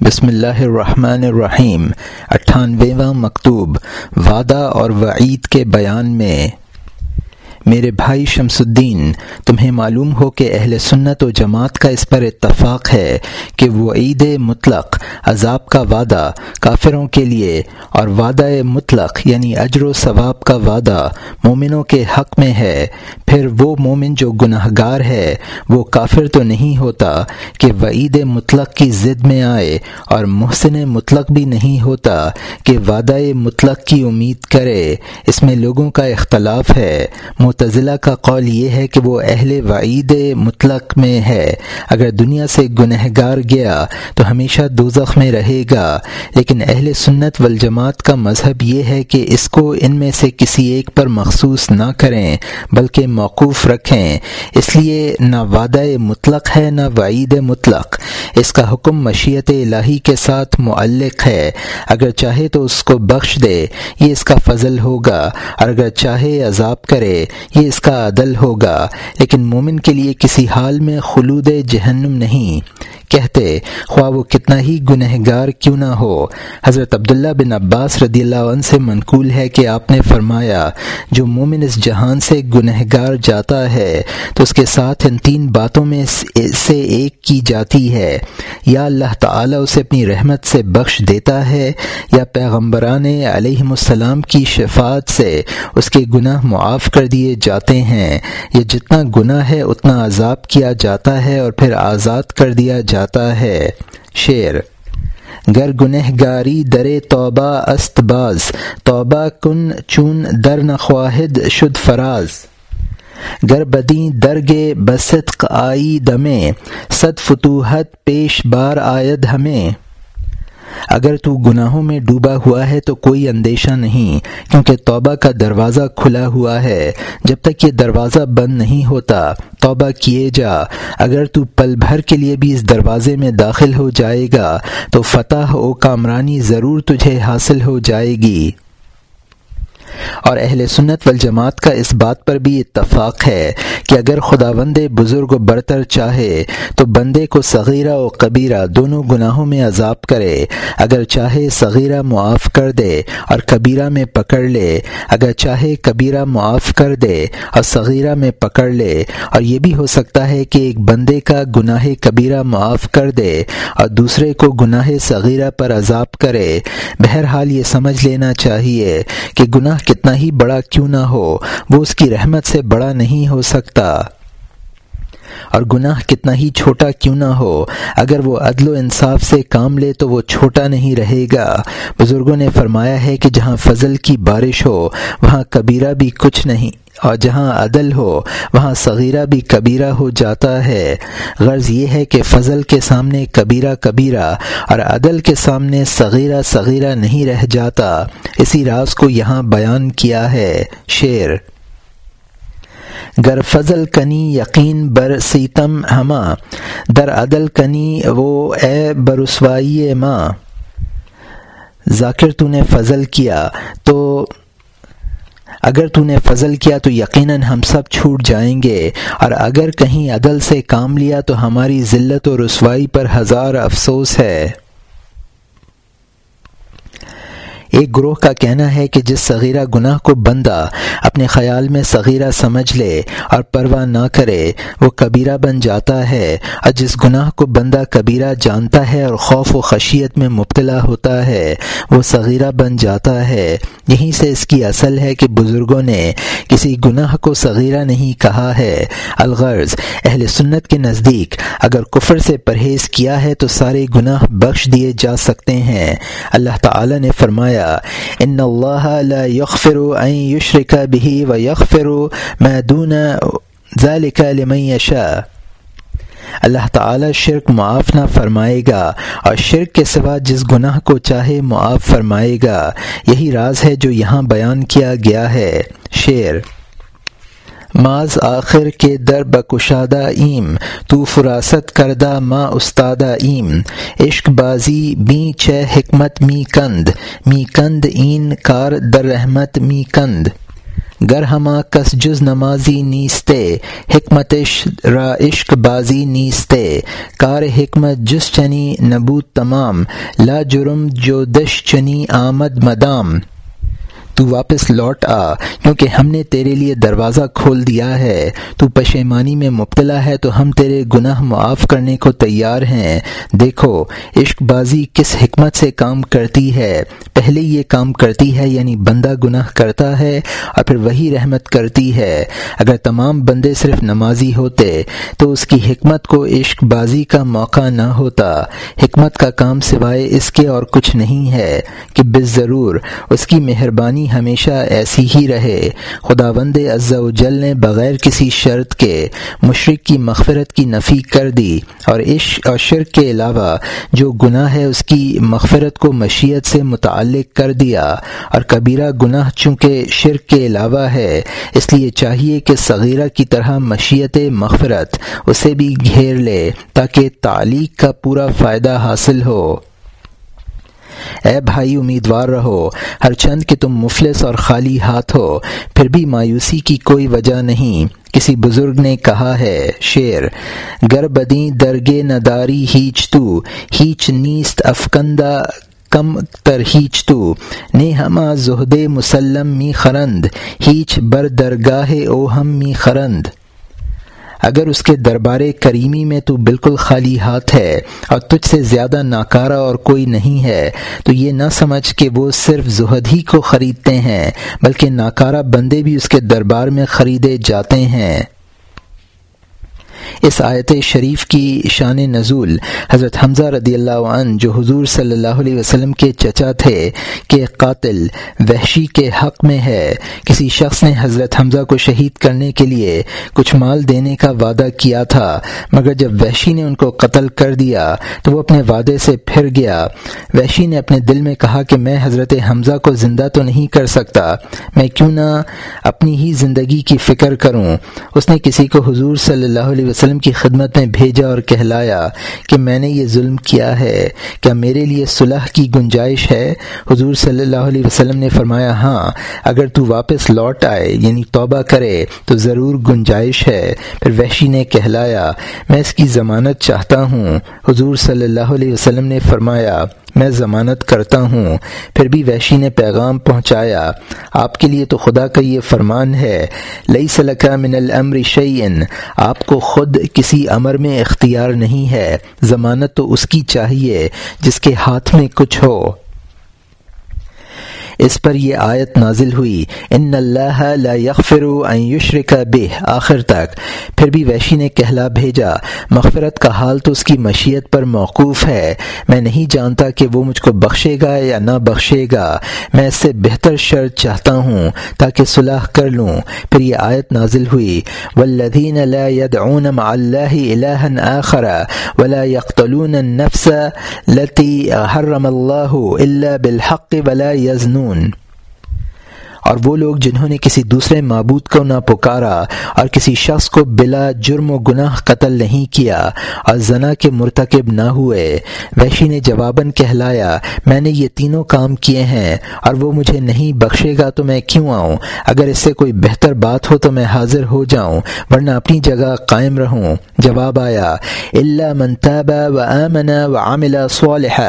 بسم اللہ الرحمن الرحیم اٹھانوےواں مکتوب وعدہ اور وعید کے بیان میں میرے بھائی شمس الدین، تمہیں معلوم ہو کہ اہل سنت و جماعت کا اس پر اتفاق ہے کہ وہ عید مطلق، عذاب کا وعدہ کافروں کے لیے اور وعدہ مطلق یعنی اجر و ثواب کا وعدہ مومنوں کے حق میں ہے۔ پھر وہ مومن جو گناہ گار ہے، وہ کافر تو نہیں ہوتا کہ وعید مطلق کی ضد میں آئے اور محسن مطلق بھی نہیں ہوتا کہ وعدہ مطلق کی امید کرے۔ اس میں لوگوں کا اختلاف ہے۔ متضلاع کا قول یہ ہے کہ وہ اہل وعید مطلق میں ہے۔ اگر دنیا سے گنہ گار گیا تو ہمیشہ دوزخ میں رہے گا۔ لیکن اہل سنت والجماعت کا مذہب یہ ہے کہ اس کو ان میں سے کسی ایک پر مخصوص نہ کریں، بلکہ موقوف رکھیں۔ اس لیے نہ وعدہ مطلق ہے، نہ وعید مطلق۔ اس کا حکم مشیت الہی کے ساتھ معلق ہے۔ اگر چاہے تو اس کو بخش دے، یہ اس کا فضل ہوگا۔ اور اگر چاہے عذاب کرے یہ اس کا عدل ہوگا، لیکن مومن کے لیے کسی حال میں خلود جہنم نہیں۔ کہتے، خواہ وہ کتنا ہی گنہ گار کیوں نہ ہو۔ حضرت عبداللہ بن عباس رضی اللہ عنہ سے منقول ہے کہ آپ نے فرمایا، جو مومن اس جہان سے گنہ گار جاتا ہے، تو اس کے ساتھ ان تین باتوں میں سے ایک کی جاتی ہے۔ یا اللہ تعالی اسے اپنی رحمت سے بخش دیتا ہے، یا پیغمبران علیہم السلام کی شفاعت سے اس کے گناہ معاف کر دیے۔ جاتے ہیں۔ یا جتنا گناہ ہے، اتنا عذاب کیا جاتا ہے اور پھر آزاد کر دیا جاتا ہے۔ شعر گر گنہ گاری در توبہ است باز، توبہ کن چون در نخواہد شد فراز۔ گر بدیں درگے بصدق آئی دمیں صد فتوحت پیش بار آید ہمیں اگر تو گناہوں میں ڈوبا ہوا ہے تو کوئی اندیشہ نہیں، کیونکہ توبہ کا دروازہ کھلا ہوا ہے۔ جب تک یہ دروازہ بند نہیں ہوتا، توبہ کیے جا۔ اگر تو پل بھر کے لیے بھی اس دروازے میں داخل ہو جائے گا، تو فتح و کامرانی ضرور تجھے حاصل ہو جائے گی۔ اور اہل سنت والجماعت کا اس بات پر بھی اتفاق ہے کہ اگر خداوند بزرگ و برتر چاہے تو بندے کو صغیرہ و قبیرہ دونوں گناہوں میں عذاب کرے۔ اگر چاہے صغیرہ معاف کر دے اور کبیرہ میں پکڑ لے۔ اگر چاہے کبیرہ معاف کر دے اور صغیرہ میں پکڑ لے۔ اور یہ بھی ہو سکتا ہے کہ ایک بندے کا گناہ کبیرہ معاف کر دے اور دوسرے کو گناہ صغیرہ پر عذاب کرے۔ بہرحال یہ سمجھ لینا چاہیے کہ گناہ کتنا ہی بڑا کیوں نہ ہو، وہ اس کی رحمت سے بڑا نہیں ہو سکتا۔ اور گناہ کتنا ہی چھوٹا کیوں نہ ہو۔ اگر وہ عدل و انصاف سے کام لے تو وہ چھوٹا نہیں رہے گا۔ بزرگوں نے فرمایا ہے کہ جہاں فضل کی بارش ہو، وہاں کبیرہ بھی کچھ نہیں۔ اور جہاں عدل ہو، وہاں صغیرہ بھی کبیرہ ہو جاتا ہے۔ غرض یہ ہے کہ فضل کے سامنے کبیرہ کبیرہ اور عدل کے سامنے صغیرہ صغیرہ نہیں رہ جاتا۔ اسی راز کو یہاں بیان کیا ہے شعر۔ گر فضل کنی یقین بر سیتم ہما، در عدل کنی وہ اے برسوائی ماں ذاکر تو نے فضل کیا تو اگر تو نے فضل کیا تو یقیناً ہم سب چھوٹ جائیں گے، اور اگر کہیں عدل سے کام لیا تو ہماری ذلت و رسوائی پر ہزار افسوس ہے۔ ایک گروہ کا کہنا ہے کہ جس صغیرہ گناہ کو بندہ اپنے خیال میں صغیرہ سمجھ لے اور پرواہ نہ کرے، وہ کبیرہ بن جاتا ہے اور جس گناہ کو بندہ کبیرہ جانتا ہے اور خوف و خشیت میں مبتلا ہوتا ہے، وہ صغیرہ بن جاتا ہے۔ یہیں سے اس کی اصل ہے کہ بزرگوں نے کسی گناہ کو صغیرہ نہیں کہا ہے۔ الغرض، اہل سنت کے نزدیک اگر کفر سے پرہیز کیا ہے تو سارے گناہ بخش دیے جا سکتے ہیں۔ اللہ تعالی نے فرمایا ان اللہ لا یغفر ان يشرك به یغفر ما دون ذلك لمن یشاء اللہ تعالی شرک معاف نہ فرمائے گا اور شرک کے سوا جس گناہ کو چاہے معاف فرمائے گا. یہی راز ہے جو یہاں بیان کیا گیا ہے. شعر ماز آخر کے در بکشادہ ایم، تو فراست کردہ ما استادہ ایم۔ عشق بازی بی چہ حکمت می کند می کند این کار در رحمت می کند۔ گر ہما کس جز نمازی نیستے، حکمتش را عشق بازی نیستے۔ کار حکمت جس چنی نبود تمام، لا جرم جو دش چنی آمد مدام۔ تو واپس لوٹ آ، کیونکہ ہم نے تیرے لیے دروازہ کھول دیا ہے۔ تو پشیمانی میں مبتلا ہے تو ہم تیرے گناہ معاف کرنے کو تیار ہیں۔ دیکھو، عشق بازی کس حکمت سے کام کرتی ہے؟ پہلے یہ کام کرتی ہے یعنی بندہ گناہ کرتا ہے اور پھر وہی رحمت کرتی ہے۔ اگر تمام بندے صرف نمازی ہوتے، تو اس کی حکمت کو عشق بازی کا موقع نہ ہوتا۔ حکمت کا کام سوائے اس کے اور کچھ نہیں ہے کہ بس ضرور اس کی مہربانی ہمیشہ ایسی ہی رہے۔ خدا وند و جل نے بغیر کسی شرط کے مشرق کی مغفرت کی نفی کر دی اور عشق اور شرک کے علاوہ جو گناہ ہے اس کی مغفرت کو مشیت سے متعلق کر دیا۔ اور کبیرہ گناہ چونکہ شرک کے علاوہ ہے، اس لیے چاہیے کہ صغیرہ کی طرح مشیت مغفرت اسے بھی گھیر لے تاکہ تعلیق کا پورا فائدہ حاصل ہو۔ اے بھائی امیدوار رہو، ہر چند کہ تم مفلس اور خالی ہاتھ ہو، پھر بھی مایوسی کی کوئی وجہ نہیں۔ کسی بزرگ نے کہا ہے شعر گر بدیں درگے نداری ہیچ تو، ہیچ نیست افکندہ کم تر ہیچ تو۔ نے ہما زہد مسلم می خرند، ہیچ بر درگاہ او ہم می خرند۔ اگر اس کے دربار کریمی میں تو بالکل خالی ہاتھ ہے اور تجھ سے زیادہ ناکارہ اور کوئی نہیں ہے، تو یہ نہ سمجھ کہ وہ صرف زہد ہی کو خریدتے ہیں، بلکہ ناکارہ بندے بھی اس کے دربار میں خریدے جاتے ہیں۔ اس آیت شریف کی شان نزول حضرت حمزہ رضی اللہ عنہ جو حضور صلی اللہ علیہ وسلم کے چچا تھے کہ قاتل وحشی کے حق میں ہے، کسی شخص نے حضرت حمزہ کو شہید کرنے کے لیے کچھ مال دینے کا وعدہ کیا تھا، مگر جب وحشی نے ان کو قتل کر دیا تو وہ اپنے وعدے سے پھر گیا۔ وحشی نے اپنے دل میں کہا کہ میں حضرت حمزہ کو زندہ تو نہیں کر سکتا، میں کیوں نہ اپنی ہی زندگی کی فکر کروں۔ اس نے کسی کو حضور صلی اللہ علیہ وسلم وسلم کی خدمت میں بھیجا اور کہلایا کہ میں نے یہ ظلم کیا ہے۔ کیا میرے لیے صلح کی گنجائش ہے؟ حضور صلی اللہ علیہ وسلم نے فرمایا ہاں اگر تو واپس لوٹ آئے یعنی توبہ کرے، تو ضرور گنجائش ہے۔ پھر وحشی نے کہلایا، میں اس کی ضمانت چاہتا ہوں۔ حضور صلی اللہ علیہ وسلم نے فرمایا، میں ضمانت کرتا ہوں۔ پھر بھی وحشی نے پیغام پہنچایا، آپ کے لیے تو خدا کا یہ فرمان ہے لئی سلکہ من الامر شعین آپ کو خود کسی امر میں اختیار نہیں ہے۔ ضمانت تو اس کی چاہیے جس کے ہاتھ میں کچھ ہو۔ اس پر یہ آیت نازل ہوئی، ان اللہ لا یغفر ان یشرک بہ. آخر تک، پھر بھی ویشی نے کہلا بھیجا، مغفرت کا حال تو اس کی مشیت پر موقوف ہے، میں نہیں جانتا کہ وہ مجھ کو بخشے گا یا نہ بخشے گا، میں اس سے بہتر شرط چاہتا ہوں تاکہ صلاح کر لوں. پھر یہ آیت نازل ہوئی، والذین لا يدعون مع اللہ الہا آخر ولا يقتلون النفس التي حرم اللہ الا بالحق ولا يزنون نون اور وہ لوگ جنہوں نے کسی دوسرے معبود کو نہ پکارا اور کسی شخص کو بلا جرم و گناہ قتل نہیں کیا اور زنا کے مرتکب نہ ہوئے۔ ویشی نے جواباً کہلایا، میں نے یہ تینوں کام کیے ہیں اور وہ مجھے نہیں بخشے گا تو میں کیوں آؤں؟ اگر اس سے کوئی بہتر بات ہو تو میں حاضر ہو جاؤں، ورنہ اپنی جگہ قائم رہوں۔ جواب آیا اللہ منتاب و امن و عامل صالح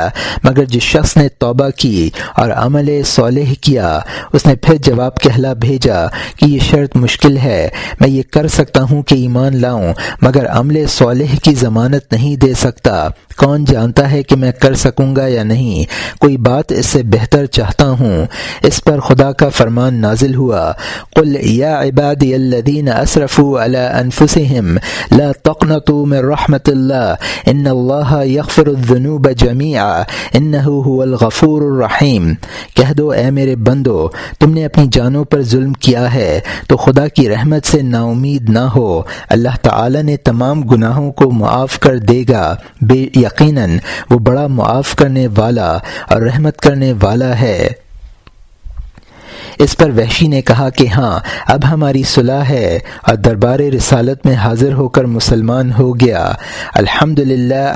مگر جس شخص نے توبہ کی اور عمل صالح کیا، اس نے پھر جواب کہلا بھیجا کہ یہ شرط مشکل ہے، میں یہ کر سکتا ہوں کہ ایمان لاؤں، مگر عمل صالح کی ضمانت نہیں دے سکتا۔ کون جانتا ہے کہ میں کر سکوں گا یا نہیں؟ کوئی بات اس سے بہتر چاہتا ہوں۔ اس پر خدا کا فرمان نازل ہوا۔ قل یا عبادی الذین اسرفوا علی انفسهم لا تقنطوا من رحمت اللہ، ان اللہ یغفر الذنوب جميعا انه هو الغفور الرحیم۔ کہہ دو اے میرے بندو، تم نے اپنے اپنی جانوں پر ظلم کیا ہے تو خدا کی رحمت سے نا امید نہ ہو۔ اللہ تعالی نے تمام گناہوں کو معاف کر دے گا۔ بے یقیناً وہ بڑا معاف کرنے والا اور رحمت کرنے والا ہے۔ اس پر وحشی نے کہا کہ ہاں اب ہماری صلاح ہے اور دربار رسالت میں حاضر ہو کر مسلمان ہو گیا۔ الحمد للہ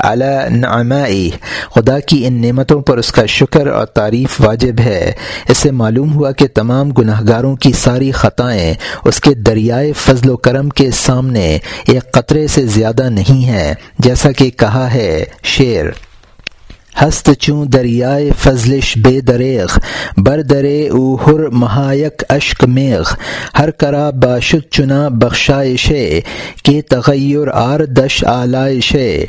خدا کی ان نعمتوں پر اس کا شکر اور تعریف واجب ہے۔ اس سے معلوم ہوا کہ تمام گناہ گاروں کی ساری خطائیں اس کے دریائے فضل و کرم کے سامنے ایک قطرے سے زیادہ نہیں ہیں، جیسا کہ کہا ہے شعر۔ ہست چوں دریائے فضلش بے دریغ، بر درے او ہر مہایک اشک میغ۔ ہر کرا باشد چنا بخشائشے کے تغیر آر دش آلائشے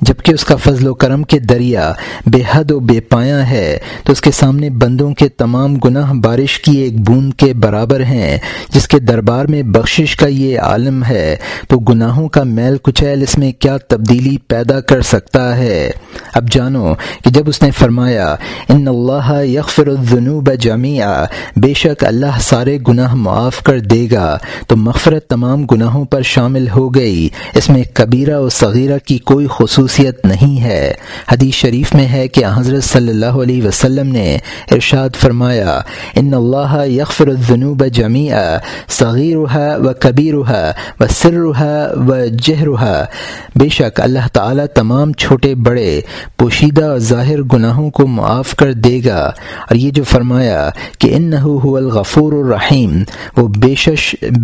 جبکہ اس کا فضل و کرم کے دریا بے حد و بے پایا ہے، تو اس کے سامنے بندوں کے تمام گناہ بارش کی ایک بوند کے برابر ہیں، جس کے دربار میں بخشش کا یہ عالم ہے۔ تو گناہوں کا میل کچیل اس میں کیا تبدیلی پیدا کر سکتا ہے؟ اب جانو کہ جب اس نے فرمایا، ان اللہ یغفر الذنوب جميعا بے شک اللہ سارے گناہ معاف کر دے گا۔ تو مغفرت تمام گناہوں پر شامل ہو گئی۔ اس میں کبیرہ و صغیرہ کی کوئی خصوص خصوصیت نہیں ہے۔ حدیث شریف میں ہے کہ حضرت صلی اللہ علیہ وسلم نے ارشاد فرمایا، ان اللہ یغفر الذنوب جميعا صغیرها و کبیرها و سرها و جہرها۔ بے شک اللہ تعالی تمام چھوٹے بڑے پوشیدہ اور ظاہر گناہوں کو معاف کر دے گا۔ اور یہ جو فرمایا کہ انه هو الغفور الرحیم، وہ بے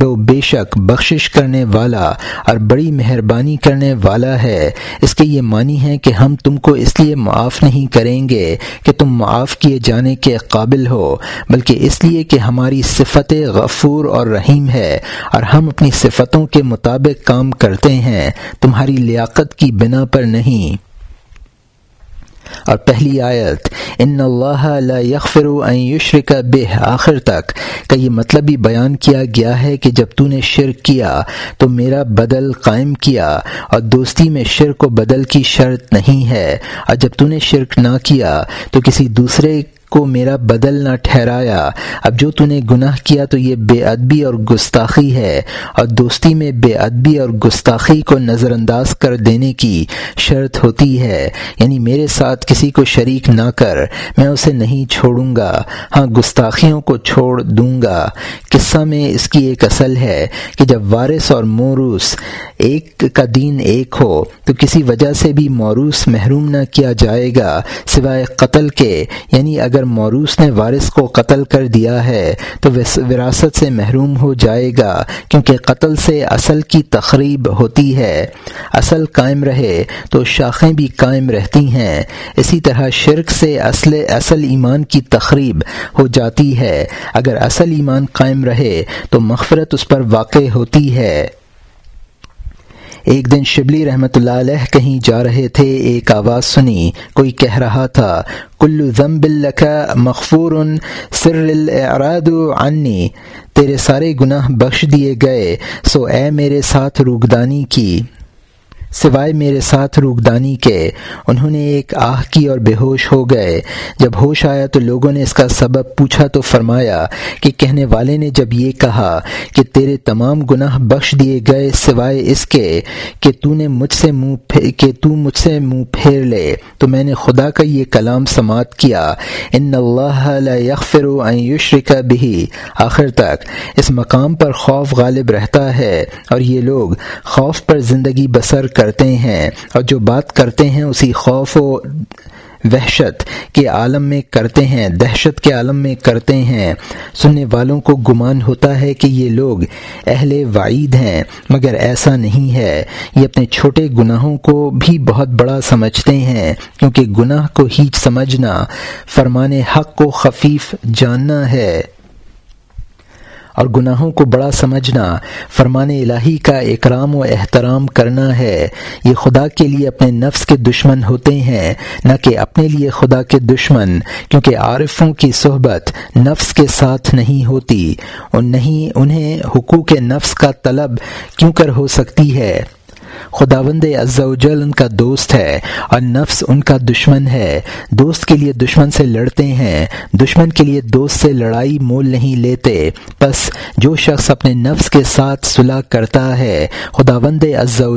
وہ بے شک بخشش کرنے والا اور بڑی مہربانی کرنے والا ہے۔ اس کے یہ مانی ہے کہ ہم تم کو اس لیے معاف نہیں کریں گے کہ تم معاف کیے جانے کے قابل ہو، بلکہ اس لیے کہ ہماری صفت غفور اور رحیم ہے اور ہم اپنی صفتوں کے مطابق کام کرتے ہیں، تمہاری لیاقت کی بنا پر نہیں۔ اور پہلی آیت ان اللہ لا یغفر ان یشرک بہ آخر تک کا یہ مطلب بھی بیان کیا گیا ہے کہ جب تو نے شرک کیا، تو میرا بدل قائم کیا، اور دوستی میں شرک و بدل کی شرط نہیں ہے، اور جب تو نے شرک نہ کیا، تو کسی دوسرے کو میرا بدل نہ ٹھہرایا۔ اب جو تو نے گناہ کیا تو یہ بے ادبی اور گستاخی ہے۔ اور دوستی میں بے ادبی اور گستاخی کو نظر انداز کر دینے کی شرط ہوتی ہے۔ یعنی میرے ساتھ کسی کو شریک نہ کر، میں اسے نہیں چھوڑوں گا۔ ہاں گستاخیوں کو چھوڑ دوں گا۔ قصہ میں اس کی ایک اصل ہے کہ جب وارث اور موروث ایک کا دین ایک ہو، تو کسی وجہ سے بھی موروث محروم نہ کیا جائے گا، سوائے قتل کے۔ یعنی اگر اگر موروث نے وارث کو قتل کر دیا ہے، تو وراثت سے محروم ہو جائے گا، کیونکہ قتل سے اصل کی تقریب ہوتی ہے۔ اصل قائم رہے تو شاخیں بھی قائم رہتی ہیں۔ اسی طرح شرک سے اصل اصل ایمان کی تقریب ہو جاتی ہے۔ اگر اصل ایمان قائم رہے تو مغفرت اس پر واقع ہوتی ہے۔ ایک دن شبلی رحمۃ اللہ علیہ کہیں جا رہے تھے، ایک آواز سنی، کوئی کہہ رہا تھا کلو ضم لکا مغفور سر العراد عنی، تیرے سارے گناہ بخش دیے گئے، سو اے میرے ساتھ روگدانی کی۔ سوائے میرے ساتھ روگدانی کے، انہوں نے ایک آہ کی اور بے ہوش ہو گئے۔ جب ہوش آیا تو لوگوں نے اس کا سبب پوچھا تو فرمایا کہ کہنے والے نے جب یہ کہا کہ تیرے تمام گناہ بخش دیے گئے سوائے اس کے کہ تو نے مجھ سے منہ کہ تو مجھ سے منہ پھیر لے، تو میں نے خدا کا یہ کلام سماعت کیا۔ ان اللہ لا یغفر ان یشرک بھی آخر تک، اس مقام پر خوف غالب رہتا ہے اور یہ لوگ خوف پر زندگی بسر کرتے ہیں اور جو بات کرتے ہیں اسی خوف و وحشت کے عالم میں کرتے ہیں، دہشت کے عالم میں کرتے ہیں۔ سننے والوں کو گمان ہوتا ہے کہ یہ لوگ اہل وعید ہیں، مگر ایسا نہیں ہے۔ یہ اپنے چھوٹے گناہوں کو بھی بہت بڑا سمجھتے ہیں، کیونکہ گناہ کو ہی سمجھنا، فرمان حق کو خفیف جاننا ہے۔ اور گناہوں کو بڑا سمجھنا، فرمان الہی کا اکرام و احترام کرنا ہے۔ یہ خدا کے لیے اپنے نفس کے دشمن ہوتے ہیں، نہ کہ اپنے لیے خدا کے دشمن، کیونکہ عارفوں کی صحبت نفس کے ساتھ نہیں ہوتی۔ اور نہیں، انہیں حقوق نفس کا طلب کیوں کر ہو سکتی ہے؟ خداوند جل ان کا دوست ہے اور نفس ان کا دشمن ہے۔ دوست کے لیے دشمن سے لڑتے ہیں، دشمن کے لیے دوست سے لڑائی مول نہیں لیتے۔ بس جو شخص اپنے نفس کے ساتھ صلح کرتا ہے، خداوند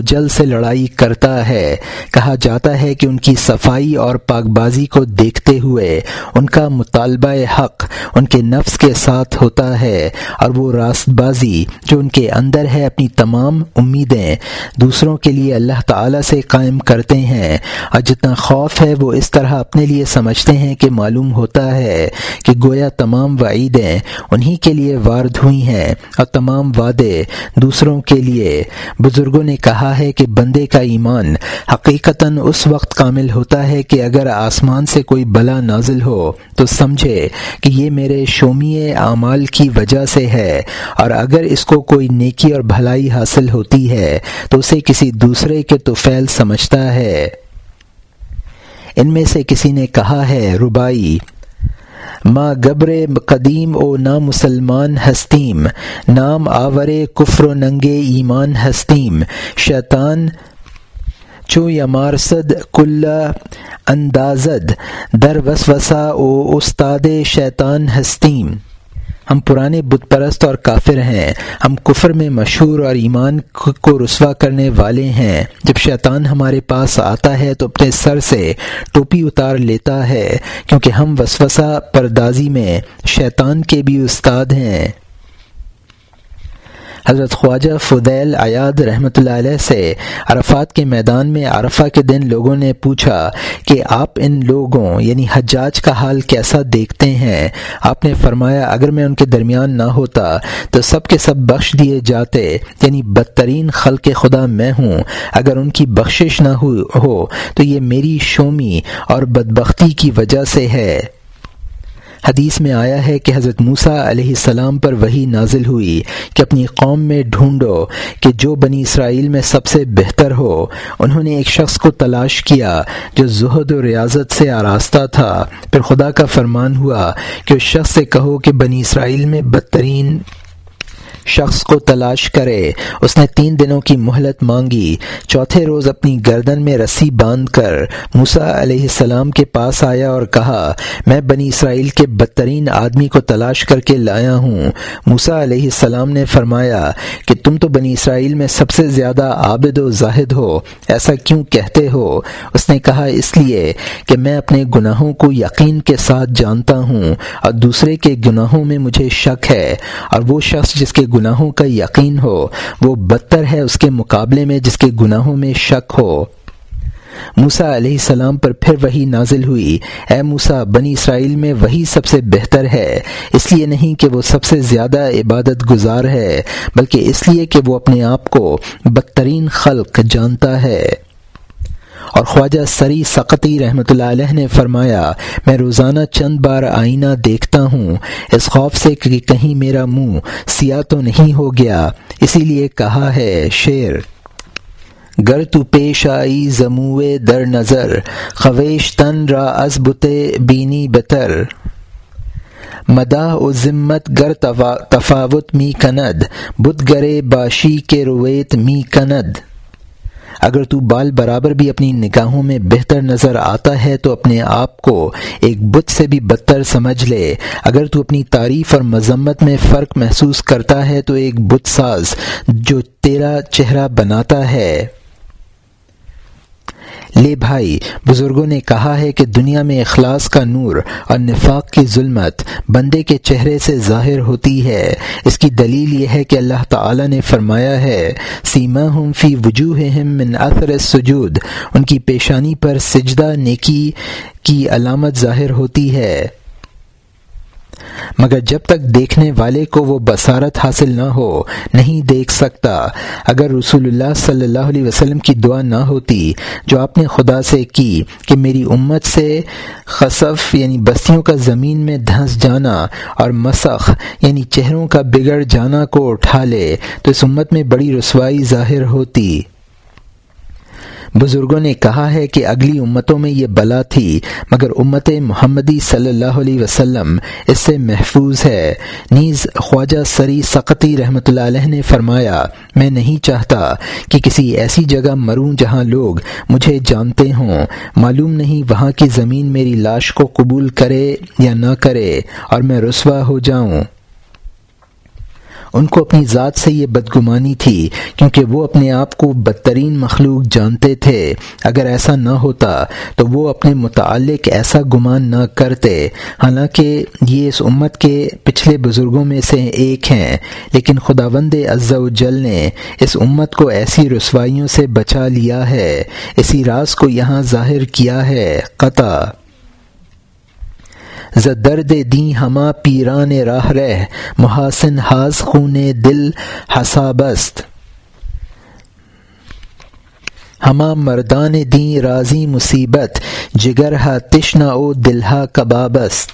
جل سے لڑائی کرتا ہے۔ کہا جاتا ہے کہ ان کی صفائی اور پاک بازی کو دیکھتے ہوئے ان کا مطالبہ حق ان کے نفس کے ساتھ ہوتا ہے اور وہ راست بازی جو ان کے اندر ہے اپنی تمام امیدیں۔ دوسروں کے لیے اللہ تعالی سے قائم کرتے ہیں اور جتنا خوف ہے وہ اس طرح اپنے لیے سمجھتے ہیں کہ معلوم ہوتا ہے کہ گویا تمام وعیدیں انہی کے لیے وارد ہوئی ہیں اور تمام وعدے دوسروں کے لیے۔ بزرگوں نے کہا ہے کہ بندے کا ایمان حقیقتاً اس وقت کامل ہوتا ہے کہ اگر آسمان سے کوئی بلا نازل ہو تو سمجھے کہ یہ میرے شومی اعمال کی وجہ سے ہے اور اگر اس کو کوئی نیکی اور بھلائی حاصل ہوتی ہے تو اسے کسی دوسرے کے تو فیل سمجھتا ہے۔ ان میں سے کسی نے کہا ہے، ربائی ماں گبر قدیم او نا مسلمان ہستیم، نام آور کفر و ننگے ایمان ہستیم، شیطان، چو یا مارسد، کل اندازد، در وسوسا او استاد شیطان ہستیم۔ ہم پرانے بت پرست اور کافر ہیں۔ ہم کفر میں مشہور اور ایمان کو رسوا کرنے والے ہیں۔ جب شیطان ہمارے پاس آتا ہے تو اپنے سر سے ٹوپی اتار لیتا ہے، کیونکہ ہم وسوسہ پردازی میں شیطان کے بھی استاد ہیں۔ حضرت خواجہ فدیل ایاد رحمۃ اللہ علیہ سے عرفات کے میدان میں عرفہ کے دن لوگوں نے پوچھا کہ آپ ان لوگوں یعنی حجاج کا حال کیسا دیکھتے ہیں؟ آپ نے فرمایا، اگر میں ان کے درمیان نہ ہوتا تو سب کے سب بخش دیے جاتے یعنی بدترین خلق خدا میں ہوں۔ اگر ان کی بخشش نہ ہو تو یہ میری شومی اور بدبختی کی وجہ سے ہے۔ حدیث میں آیا ہے کہ حضرت موسیٰ علیہ السلام پر وہی نازل ہوئی کہ اپنی قوم میں ڈھونڈو کہ جو بنی اسرائیل میں سب سے بہتر ہو۔ انہوں نے ایک شخص کو تلاش کیا جو زہد و ریاضت سے آراستہ تھا۔ پھر خدا کا فرمان ہوا کہ اس شخص سے کہو کہ بنی اسرائیل میں بدترین شخص کو تلاش کرے۔ اس نے تین دنوں کی مہلت مانگی۔ چوتھے روز اپنی گردن میں رسی باندھ کر موسا علیہ السلام کے پاس آیا اور کہا، میں بنی اسرائیل کے بدترین آدمی کو تلاش کر کے لایا ہوں۔ موسا علیہ السلام نے فرمایا کہ تم تو بنی اسرائیل میں سب سے زیادہ عابد و زاہد ہو، ایسا کیوں کہتے ہو؟ اس نے کہا، اس لیے کہ میں اپنے گناہوں کو یقین کے ساتھ جانتا ہوں اور دوسرے کے گناہوں میں مجھے شک ہے۔ اور وہ شخص جس کے گناہوں کا یقین ہو، وہ بدتر ہے اس کے مقابلے میں جس کے گناہوں میں شک ہو۔ موسا علیہ السلام پر پھر وہی نازل ہوئی۔ اے موسا بنی اسرائیل میں وہی سب سے بہتر ہے، اس لیے نہیں کہ وہ سب سے زیادہ عبادت گزار ہے، بلکہ اس لیے کہ وہ اپنے آپ کو بدترین خلق جانتا ہے۔ اور خواجہ سری سقطی رحمۃ اللہ علیہ نے فرمایا، میں روزانہ چند بار آئینہ دیکھتا ہوں۔ اس خوف سے کہ کہیں میرا منہ سیاہ تو نہیں ہو گیا۔ اسی لیے کہا ہے شعر، گر تو پیش آئی زموے در نظر، خویش تن را ازبت بینی بتر۔ مدا و ذمت گر تفاوت می کند، بت گرے باشی کے رویت می کند۔ اگر تو بال برابر بھی اپنی نگاہوں میں بہتر نظر آتا ہے تو اپنے آپ کو ایک بت سے بھی بدتر سمجھ لے۔ اگر تو اپنی تعریف اور مذمت میں فرق محسوس کرتا ہے تو ایک بت ساز جو تیرا چہرہ بناتا ہے۔ لے بھائی، بزرگوں نے کہا ہے کہ دنیا میں اخلاص کا نور اور نفاق کی ظلمت بندے کے چہرے سے ظاہر ہوتی ہے۔ اس کی دلیل یہ ہے کہ اللہ تعالی نے فرمایا ہے سیما ہم فی وجوہ من اثر سجود ان کی پیشانی پر سجدہ نیکی کی علامت ظاہر ہوتی ہے۔ مگر جب تک دیکھنے والے کو وہ بصارت حاصل نہ ہو، نہیں دیکھ سکتا۔ اگر رسول اللہ صلی اللہ علیہ وسلم کی دعا نہ ہوتی، جو آپ نے خدا سے کی کہ میری امت سے خصف یعنی بستیوں کا زمین میں دھنس جانا اور مسخ یعنی چہروں کا بگڑ جانا کو اٹھا لے، تو اس امت میں بڑی رسوائی ظاہر ہوتی۔ بزرگوں نے کہا ہے کہ اگلی امتوں میں یہ بلا تھی، مگر امت محمدی صلی اللہ علیہ وسلم اس سے محفوظ ہے۔ نیز خواجہ سری سقطی رحمۃ اللہ علیہ نے فرمایا، میں نہیں چاہتا کہ کسی ایسی جگہ مروں جہاں لوگ مجھے جانتے ہوں۔ معلوم نہیں وہاں کی زمین میری لاش کو قبول کرے یا نہ کرے، اور میں رسوا ہو جاؤں۔ ان کو اپنی ذات سے یہ بدگمانی تھی، کیونکہ وہ اپنے آپ کو بدترین مخلوق جانتے تھے۔ اگر ایسا نہ ہوتا تو وہ اپنے متعلق ایسا گمان نہ کرتے۔ حالانکہ یہ اس امت کے پچھلے بزرگوں میں سے ایک ہیں، لیکن خدا وند و جل نے اس امت کو ایسی رسوائیوں سے بچا لیا ہے۔ اسی راز کو یہاں ظاہر کیا ہے، قطع۔ ز درد دیں ہما پیران راہ رہ، محاسن حاض خون دل حسابست ہما مردان دیں راضی مصیبت، جگر ہا تشنا او دلہا کبابست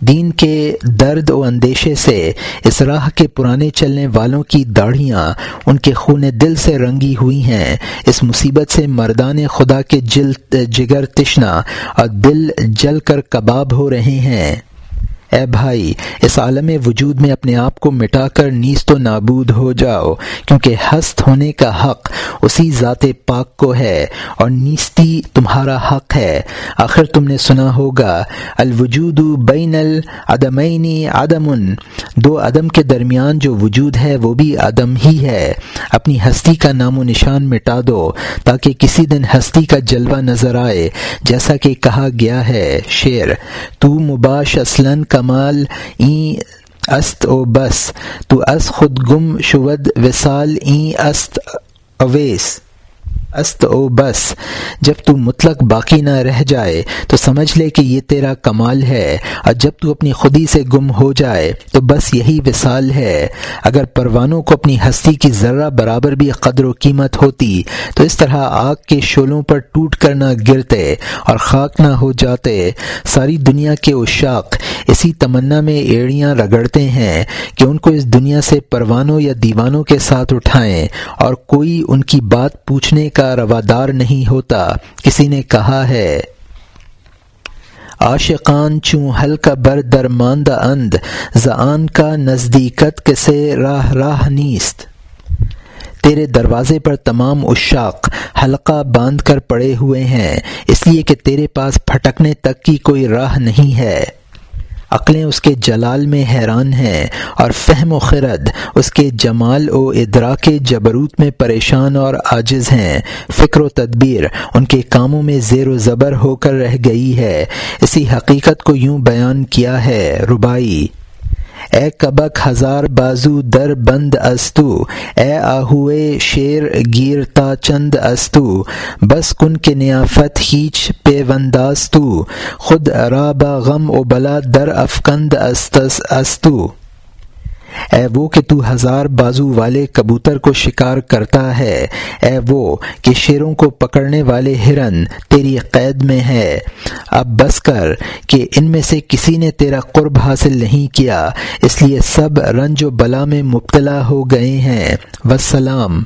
دین کے درد و اندیشے سے اس راہ کے پرانے چلنے والوں کی داڑھیاں ان کے خون دل سے رنگی ہوئی ہیں۔ اس مصیبت سے مردان خدا کے جل، جگر تشنا اور دل جل کر کباب ہو رہے ہیں۔ اے بھائی، اس عالم وجود میں اپنے آپ کو مٹا کر نیست و نابود ہو جاؤ، کیونکہ ہست ہونے کا حق اسی ذات پاک کو ہے اور نیستی تمہارا حق ہے۔ آخر تم نے سنا ہوگا، الوجود بین العدمینی عدم، دو عدم کے درمیان جو وجود ہے وہ بھی عدم ہی ہے۔ اپنی ہستی کا نام و نشان مٹا دو، تاکہ کسی دن ہستی کا جلوہ نظر آئے، جیسا کہ کہا گیا ہے شعر، تو مباش اسلن کا کمال این است او بس، تو از خود گم شود وصال این است اویس، است او بس۔ جب تو مطلق باقی نہ رہ جائے، تو سمجھ لے کہ یہ تیرا کمال ہے۔ اور جب تو اپنی خودی سے گم ہو جائے، تو بس یہی وصال ہے۔ اگر پروانوں کو اپنی ہستی کی ذرہ برابر بھی قدر و قیمت ہوتی، تو اس طرح آگ کے شولوں پر ٹوٹ کر نہ گرتے اور خاک نہ ہو جاتے۔ ساری دنیا کے اشاق اسی تمنا میں ایڑیاں رگڑتے ہیں کہ ان کو اس دنیا سے پروانوں یا دیوانوں کے ساتھ اٹھائیں اور کوئی ان کی بات پوچھنے کا روادار نہیں ہوتا۔ کسی نے کہا ہے، عاشقان چوں ہلکا بر درماندہ اند زآن کا نزدیکت کسے راہ راہ نیست۔ تیرے دروازے پر تمام اشاق حلقہ باندھ کر پڑے ہوئے ہیں، اس لیے کہ تیرے پاس پھٹکنے تک کی کوئی راہ نہیں ہے۔ عقلیں اس کے جلال میں حیران ہیں اور فہم و خرد اس کے جمال و ادراک جبروت میں پریشان اور عاجز ہیں۔ فکر و تدبیر ان کے کاموں میں زیر و زبر ہو کر رہ گئی ہے۔ اسی حقیقت کو یوں بیان کیا ہے ربائی اے کبک ہزار بازو در بند استو، اے آہوئے شیر گیرتا چند استو، بس کن کے نیافت ہیچ پے ونداستو خود رابا غم و بلا در افکند استو۔ اے وہ کہ تو ہزار بازو والے کبوتر کو شکار کرتا ہے، اے وہ کہ شیروں کو پکڑنے والے ہرن تیری قید میں ہے۔ اب بس کر کہ ان میں سے کسی نے تیرا قرب حاصل نہیں کیا، اس لیے سب رنج و بلا میں مبتلا ہو گئے ہیں۔ وسلام